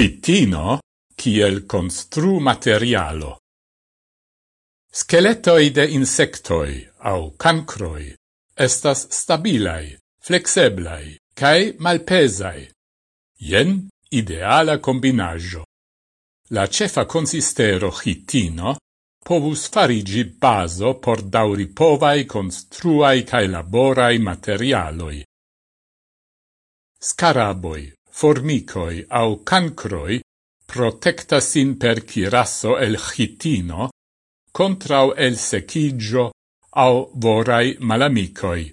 chitino kiel constru materialo. Skeletoi de insectoi au cancroi estas stabilai, flexeblai, cae malpesai. Jen ideala combinajo. La cefa consistero chitino povus farigi baso por dauripovai construai cae laborai materialoi. Scaraboi, Formicoi au cancroi protecta sin per chirasso el chitino contrau el secigio au vorai malamicoi.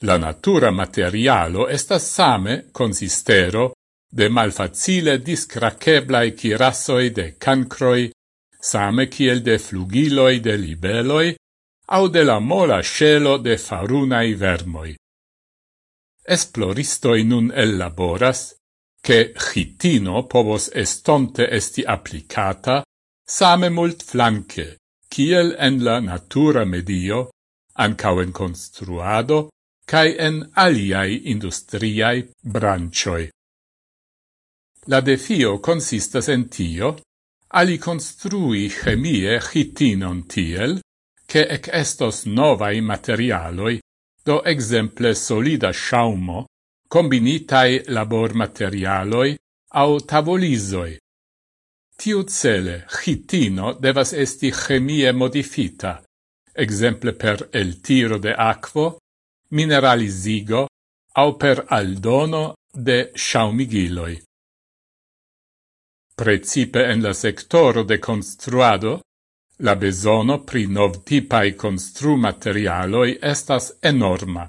La natura materialo estas same consistero de malfacile discraceblai chirassoi de cancroi, same kiel de flugiloi de libeloi, au de la mola scelo de farunai vermoi. Esploristoi nun elaboras che chitino povos estonte esti applicata same mult flanque, kiel en la natura medio, ancau en construado, cae en aliai industriai brancioi. La defio consistas en tio, ali construi chemie chitinon tiel, che ec estos novai materialoi do exemple solida shaumo, combinitai labor materialoi au tavolisoi. Tiu cele, chitino devas esti chemie modifita, exemple per el tiro de aquo, mineralizigo, au per aldono de shaumigiloi. Precipe en la sectoro de construado, La besono pri novtipai construmaterialoi estas enorma.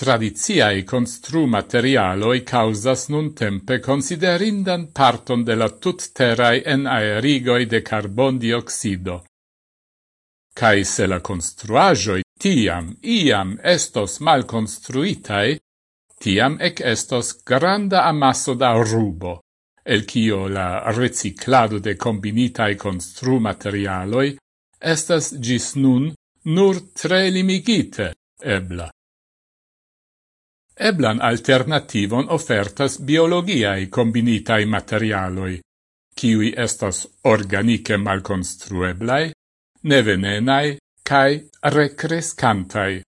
Tradiziai construmaterialoi causas nun tempe considerindan parton de la tutterai en aerigoi de carbon dioxido. Cai se la construajoi tiam iam estos mal construitae, tiam ec estos granda amasso da rubo el cio la reciclado de combinitae constru materialoi estas gis nun nur tre limigite ebla. Eblan alternativon ofertas biologiae combinitae materialoi, kiwi estas organike malconstrueblai, nevenenae, cae recrescantai.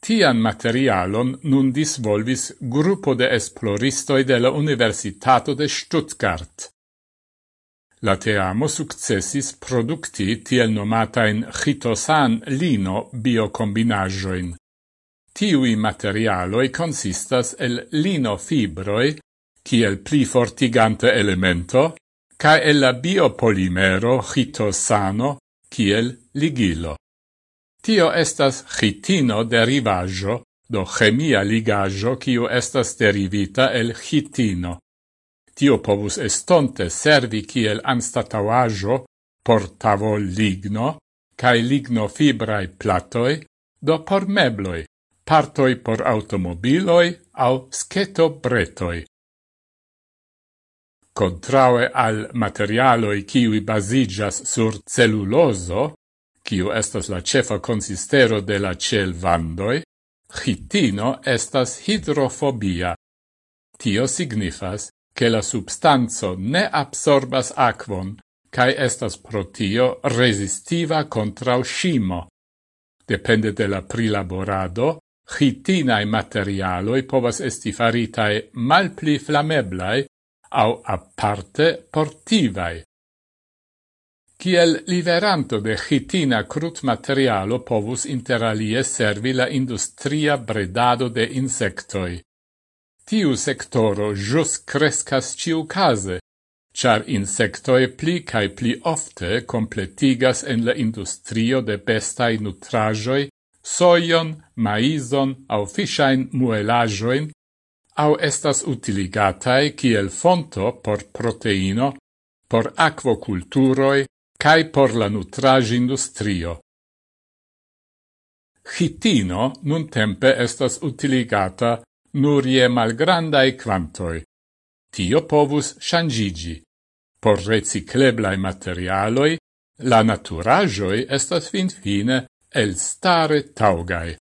Tian materialon nun disvolvis gruppo de esploristoi de la Universitato de Stuttgart. La teamo successis producti tiel nomatain chitosan lino biocombinajoin. Tiui materialoi consistas el lino fibroi, kiel pli fortigante elemento, ca el la biopolimero chitosano, kiel ligilo. Tio estas chitino derivajo, do chemia ligajo kiu estas derivita el chitino. Tio povus estonte servi kiel anstatauajo por tavol ligno, cae ligno fibrae platoi, do por mebloi, partoi por automobiloi au scheto bretoi. Contraue al materialoi kiwi basigas sur celluloso, kiu estas la cefa consistero de la celvandoi, chitino estas hidrofobia. Tio signifas che la substanzo ne absorbas aquon, cae estas pro tio resistiva contra uscimo. Depende de la prilaborado, chitinae materialoi povas esti faritae malpli flameblai au aparte portivae kiel liveranto de chitina crut materialo povus interalie servi la industria bredado de insectoi. Tiu sectoro jus crescas ciu case, char insectoi pli cae pli ofte completigas en la industrio de bestai nutrajoi, soion, maizon au fishain muelajoin, au estas utiligatae kiel fonto por proteino, por aquoculturoi, cae por la nutrage industrio. Chitino nun tempe estas utiligata nur je malgrandae quantoi. Tio povus shangigi. Por recicleblai materialoi, la naturajoi estas fin fine el stare taugai.